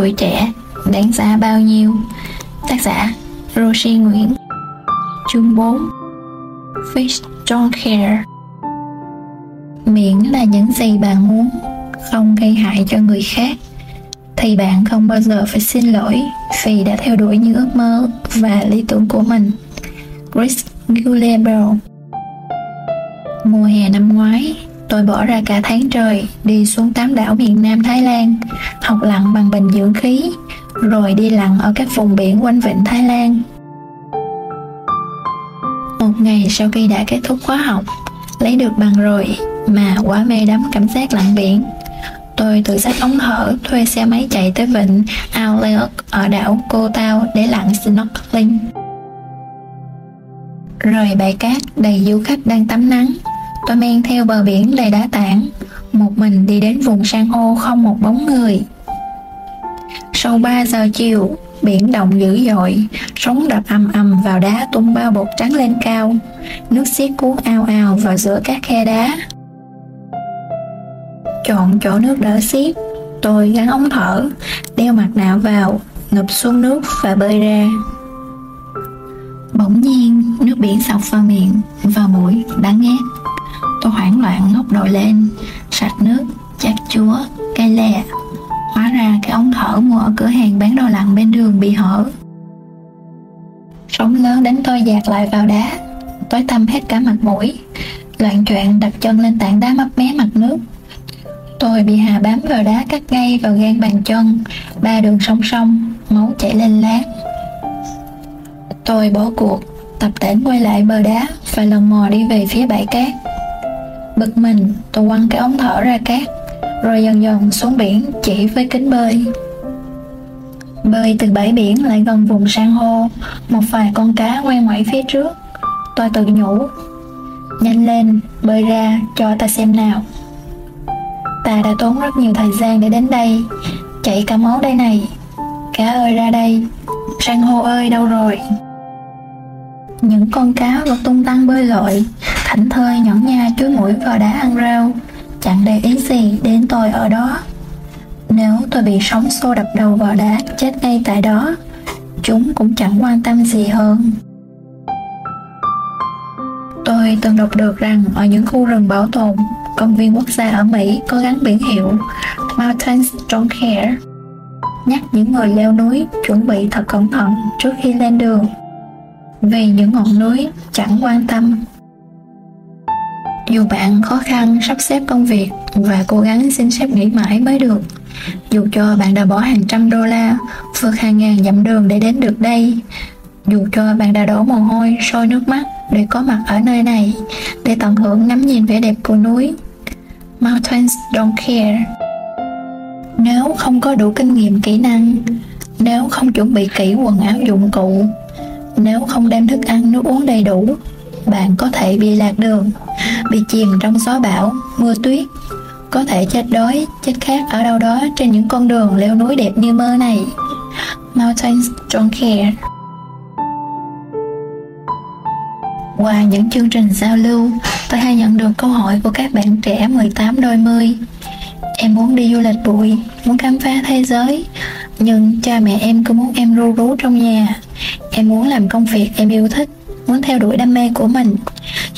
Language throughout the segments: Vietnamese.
tuổi trẻ đáng giá bao nhiêu? Tác giả Rosie Nguyễn. Chương 4 Fish don't care. Miễn là những gì bạn muốn không gây hại cho người khác thì bạn không bao giờ phải xin lỗi vì đã theo đuổi những ước mơ và lý tưởng của mình. Chris Gulliver Mùa hè năm ngoái, tôi bỏ ra cả tháng trời đi xuống tám đảo miền Nam Thái Lan, học lặn bằng bình dưỡng khí, rồi đi lặn ở các vùng biển quanh vịnh Thái Lan. Một ngày sau khi đã kết thúc khóa học, lấy được bằng rồi mà quá mê đắm cảm giác lặn biển. Tôi tự xách ống thở thuê xe máy chạy tới vịnh Auleok ở đảo Cô Tao để lặn snorkeling. Rời bãi cát đầy du khách đang tắm nắng Tôi men theo bờ biển đầy đá tảng. Một mình đi đến vùng san hô không một bóng người. Sau 3 giờ chiều, Biển động dữ dội. Sóng đập ầm ầm vào đá tung bao bột trắng lên cao. Nước xiết cuốn ao ao vào giữa các khe đá. Chọn chỗ nước đỡ xiết. Tôi gắn ống thở, Đeo mặt nạ vào, Ngập xuống nước và bơi ra. Bỗng nhiên, nước biển sọc vào miệng Vào mũi đắng ngát Tôi hoảng loạn ngóc đầu lên Sạch nước, chát chúa, cây lè Hóa ra cái ống thở mua ở cửa hàng bán đồ lặn bên đường bị hở. Sóng lớn đánh tôi dạt lại vào đá. Tối tăm hết cả mặt mũi. Loạn choạng đặt chân lên tảng đá mấp mé mặt nước. Tôi bị hà bám vào đá cắt ngay vào gan bàn chân. Ba đường song song Máu chảy lên lát. Tôi bỏ cuộc Tập tễnh quay lại bờ đá Và lần mò đi về phía bãi cát. Bực mình tôi quăng cái ống thở ra cát Rồi dần dần xuống biển chỉ với kính bơi. Bơi từ bãi biển lại gần vùng san hô Một vài con cá quay ngoảy phía trước. Tôi tự nhủ Nhanh lên, bơi ra cho ta xem nào. Ta đã tốn rất nhiều thời gian để đến đây Chạy cả máu đây này. Cá ơi ra đây San hô ơi đâu rồi? Những con cá vẫn tung tăng bơi lội thảnh thơi nhõn nha chuối mũi vào đá ăn rau. Chẳng để ý gì đến tôi ở đó. Nếu tôi bị sóng xô đập đầu vào đá, chết ngay tại đó, chúng cũng chẳng quan tâm gì hơn. Tôi từng đọc được rằng ở những khu rừng bảo tồn, công viên quốc gia ở mỹ có gắn biển hiệu mountains don't care. Nhắc những người leo núi chuẩn bị thật cẩn thận trước khi lên đường. Vì những ngọn núi chẳng quan tâm dù bạn khó khăn, sắp xếp công việc và cố gắng xin phép nghỉ mãi mới được. Dù cho bạn đã bỏ hàng trăm đô la, vượt hàng ngàn dặm đường để đến được đây, dù cho bạn đã đổ mồ hôi, sôi nước mắt để có mặt ở nơi này, để tận hưởng ngắm nhìn vẻ đẹp của núi, mountains don't care. Nếu không có đủ kinh nghiệm, kỹ năng, nếu không chuẩn bị kỹ quần áo dụng cụ, nếu không đem thức ăn, nước uống đầy đủ bạn có thể bị lạc đường bị chìm trong gió bão mưa tuyết có thể chết đói chết khát ở đâu đó trên những con đường leo núi đẹp như mơ này mountains don't care Qua những chương trình giao lưu, tôi hay nhận được câu hỏi của các bạn trẻ 18 đôi mươi. Em muốn đi du lịch bụi, muốn khám phá thế giới, nhưng cha mẹ em cứ muốn em ru rú trong nhà. Em muốn làm công việc em yêu thích, muốn theo đuổi đam mê của mình.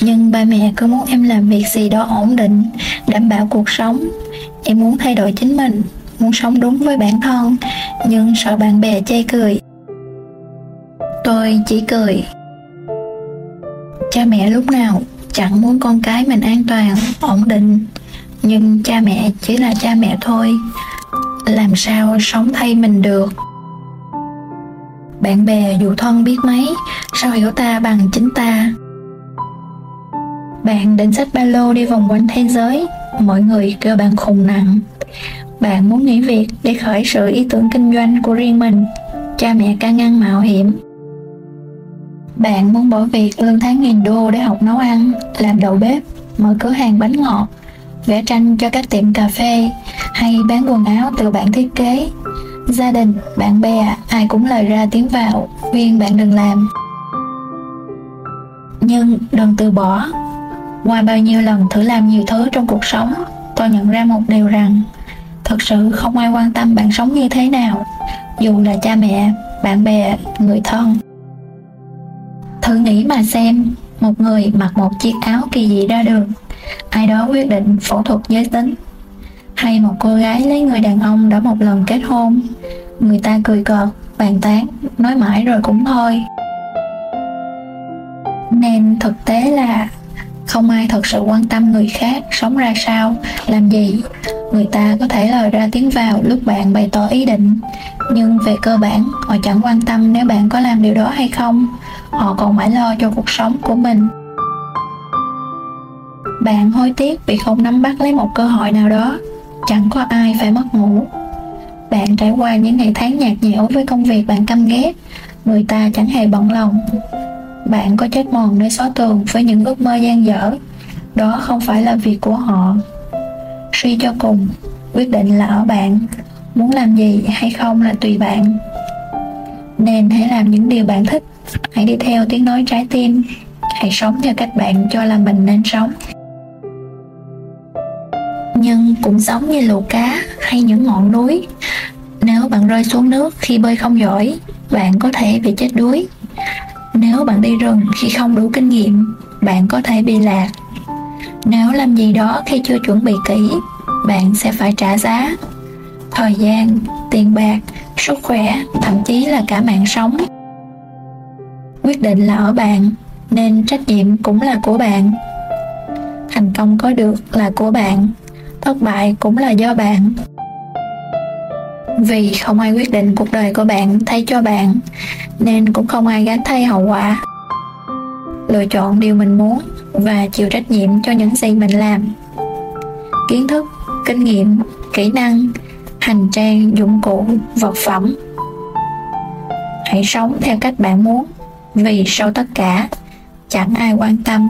Nhưng ba mẹ cứ muốn em làm việc gì đó ổn định, đảm bảo cuộc sống. Em muốn thay đổi chính mình, muốn sống đúng với bản thân, nhưng sợ bạn bè chê cười. Tôi chỉ cười. Cha mẹ lúc nào chẳng muốn con cái mình an toàn, ổn định, nhưng cha mẹ chỉ là cha mẹ thôi làm sao sống thay mình được bạn bè dù thân biết mấy, sao hiểu ta bằng chính ta? Bạn định xách ba lô đi vòng quanh thế giới, mọi người kêu bạn khùng nặng. Bạn muốn nghỉ việc để khởi sự ý tưởng kinh doanh của riêng mình, cha mẹ ca ngăn mạo hiểm. Bạn muốn bỏ việc lương tháng nghìn đô để học nấu ăn, làm đầu bếp, mở cửa hàng bánh ngọt, vẽ tranh cho các tiệm cà phê, hay bán quần áo từ bản thiết kế gia đình, bạn bè, ai cũng lời ra tiếng vào. Khuyên bạn đừng làm. Nhưng đừng từ bỏ. Qua bao nhiêu lần thử làm nhiều thứ trong cuộc sống, tôi nhận ra một điều rằng, thực sự không ai quan tâm bạn sống như thế nào, dù là cha mẹ, bạn bè, người thân. Thử nghĩ mà xem, một người mặc một chiếc áo kỳ dị ra đường, ai đó quyết định phẫu thuật giới tính hay một cô gái lấy người đàn ông đã một lần kết hôn. Người ta cười cợt, bàn tán, nói mãi rồi cũng thôi. Nên thực tế là không ai thật sự quan tâm người khác sống ra sao, làm gì. Người ta có thể lời ra tiếng vào lúc bạn bày tỏ ý định. Nhưng về cơ bản, họ chẳng quan tâm nếu bạn có làm điều đó hay không. Họ còn mãi lo cho cuộc sống của mình. Bạn hối tiếc vì không nắm bắt lấy một cơ hội nào đó chẳng có ai phải mất ngủ. Bạn trải qua những ngày tháng nhạt nhẽo với công việc bạn căm ghét, người ta chẳng hề bận lòng. Bạn có chết mòn nơi xóa tường với những ước mơ gian dở, đó không phải là việc của họ. Suy cho cùng, quyết định là ở bạn, muốn làm gì hay không là tùy bạn. Nên hãy làm những điều bạn thích. Hãy đi theo tiếng nói trái tim. Hãy sống theo cách bạn cho là mình nên sống nhưng cũng giống như lù cá hay những ngọn núi. Nếu bạn rơi xuống nước khi bơi không giỏi, bạn có thể bị chết đuối. Nếu bạn đi rừng khi không đủ kinh nghiệm, bạn có thể bị lạc. Nếu làm gì đó khi chưa chuẩn bị kỹ, bạn sẽ phải trả giá. Thời gian, tiền bạc, sức khỏe, thậm chí là cả mạng sống. Quyết định là ở bạn, nên trách nhiệm cũng là của bạn. Thành công có được là của bạn thất bại cũng là do bạn. Vì không ai quyết định cuộc đời của bạn thay cho bạn, nên cũng không ai gánh thay hậu quả. Lựa chọn điều mình muốn và chịu trách nhiệm cho những gì mình làm. Kiến thức, kinh nghiệm, kỹ năng, hành trang, dụng cụ, vật phẩm. Hãy sống theo cách bạn muốn, vì sau tất cả, chẳng ai quan tâm.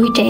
Tuổi trẻ